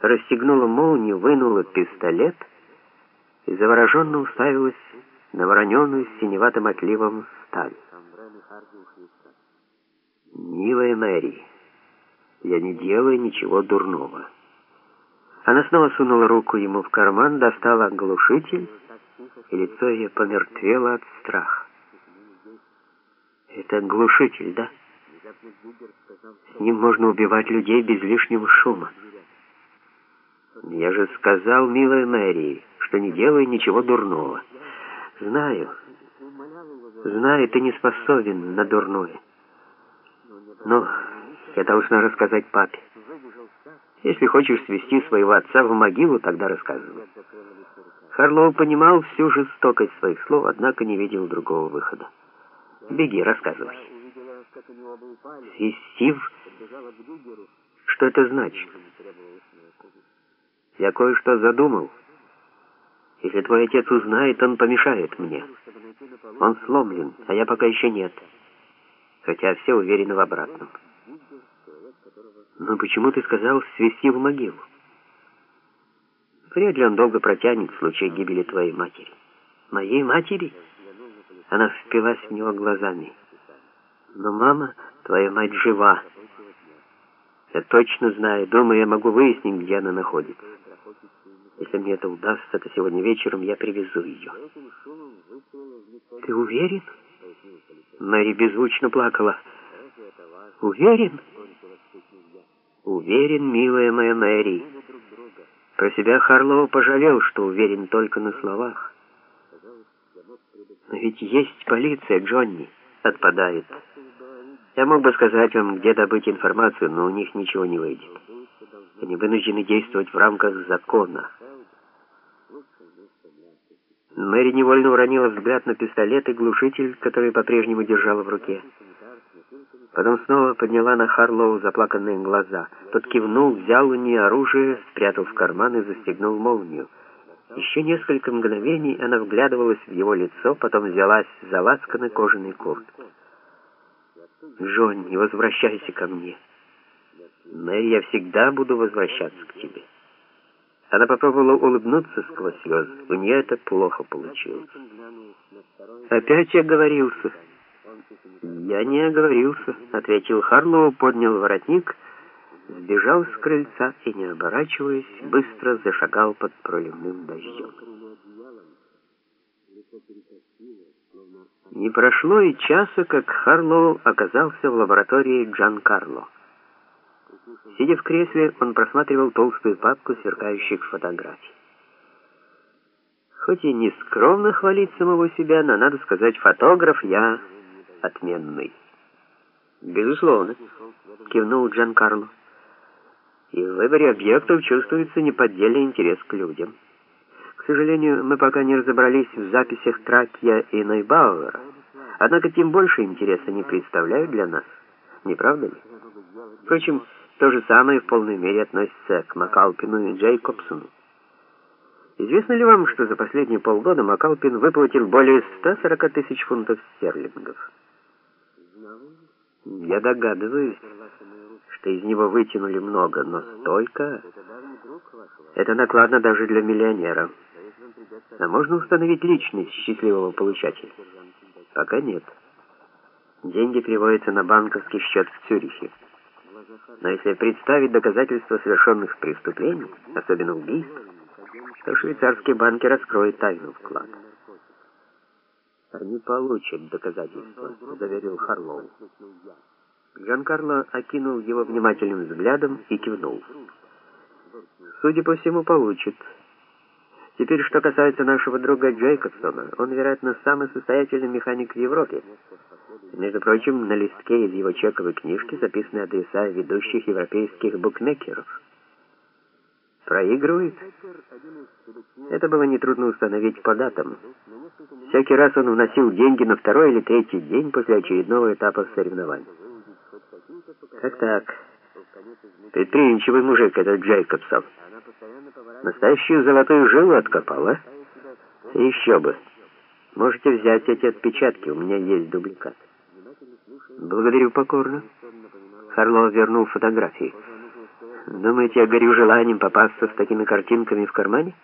расстегнула молнию, вынула пистолет и завороженно уставилась на вороненую с синеватым отливом сталь. «Милая Мэри, я не делаю ничего дурного». Она снова сунула руку ему в карман, достала глушитель, и лицо ее помертвело от страха. «Это глушитель, да? С ним можно убивать людей без лишнего шума». «Я же сказал, милая Мэри, что не делаю ничего дурного. Знаю, знаю, ты не способен на дурное. Но я должна рассказать папе. Если хочешь свести своего отца в могилу, тогда рассказывай». Харлоу понимал всю жестокость своих слов, однако не видел другого выхода. «Беги, рассказывай». «Свести в...» Что это значит? Я кое-что задумал. Если твой отец узнает, он помешает мне. Он сломлен, а я пока еще нет. Хотя все уверены в обратном. Но почему ты сказал свести в могилу? Вряд ли он долго протянет в случае гибели твоей матери. Моей матери? Она впилась в него глазами. Но мама, твоя мать жива. Я точно знаю, думаю, я могу выяснить, где она находится. Если мне это удастся, то сегодня вечером я привезу ее. Ты уверен? Мэри беззвучно плакала. Уверен? Уверен, милая моя Мэри. Про себя Харлоу пожалел, что уверен только на словах. Но ведь есть полиция, Джонни. Отпадает. Я мог бы сказать вам, где добыть информацию, но у них ничего не выйдет. Они вынуждены действовать в рамках закона. Мэри невольно уронила взгляд на пистолет и глушитель, который по-прежнему держала в руке. Потом снова подняла на Харлоу заплаканные глаза. Тот кивнул, взял у нее оружие, спрятал в карман и застегнул молнию. Еще несколько мгновений она вглядывалась в его лицо, потом взялась за лацканы кожаной куртки. «Джонни, возвращайся ко мне. Мэри, я всегда буду возвращаться к тебе». Она попробовала улыбнуться сквозь слезы. У нее это плохо получилось. «Опять я говорился». «Я не оговорился», — ответил Харлоу, поднял воротник, сбежал с крыльца и, не оборачиваясь, быстро зашагал под проливным дождем. Не прошло и часа, как Харлоу оказался в лаборатории Джан Карло. Сидя в кресле, он просматривал толстую папку сверкающих фотографий. Хоть и не скромно хвалить самого себя, но, надо сказать, фотограф я отменный. Безусловно, кивнул Джан Карло. И в выборе объектов чувствуется неподдельный интерес к людям. К сожалению, мы пока не разобрались в записях Тракья и Нойбауэра. Однако тем больше интереса они представляют для нас. Не правда ли? Впрочем, то же самое в полной мере относится к Макалпину и Джейкобсону. Известно ли вам, что за последние полгода Макалпин выплатил более 140 тысяч фунтов стерлингов? Я догадываюсь, что из него вытянули много, но столько... Это накладно даже для миллионера. А можно установить личность счастливого получателя? Пока нет. Деньги приводятся на банковский счет в Цюрихе. Но если представить доказательства совершенных преступлений, особенно убийств, то швейцарские банки раскроют тайну вклада. «Они получат доказательства», — заверил Харлоу. Джан-Карло окинул его внимательным взглядом и кивнул. «Судя по всему, получит. Теперь, что касается нашего друга Джейкобсона, он, вероятно, самый состоятельный механик в Европе. Между прочим, на листке из его чековой книжки записаны адреса ведущих европейских букмекеров. Проигрывает? Это было нетрудно установить по датам. Всякий раз он вносил деньги на второй или третий день после очередного этапа соревнований. Так-так. Предприимчивый мужик этот Джейкобсов. Настоящую золотую жилу откопал, а? еще бы. Можете взять эти отпечатки, у меня есть дубликат. Благодарю покорно. Харлоу вернул фотографии. Думаете, я горю желанием попасться с такими картинками в кармане?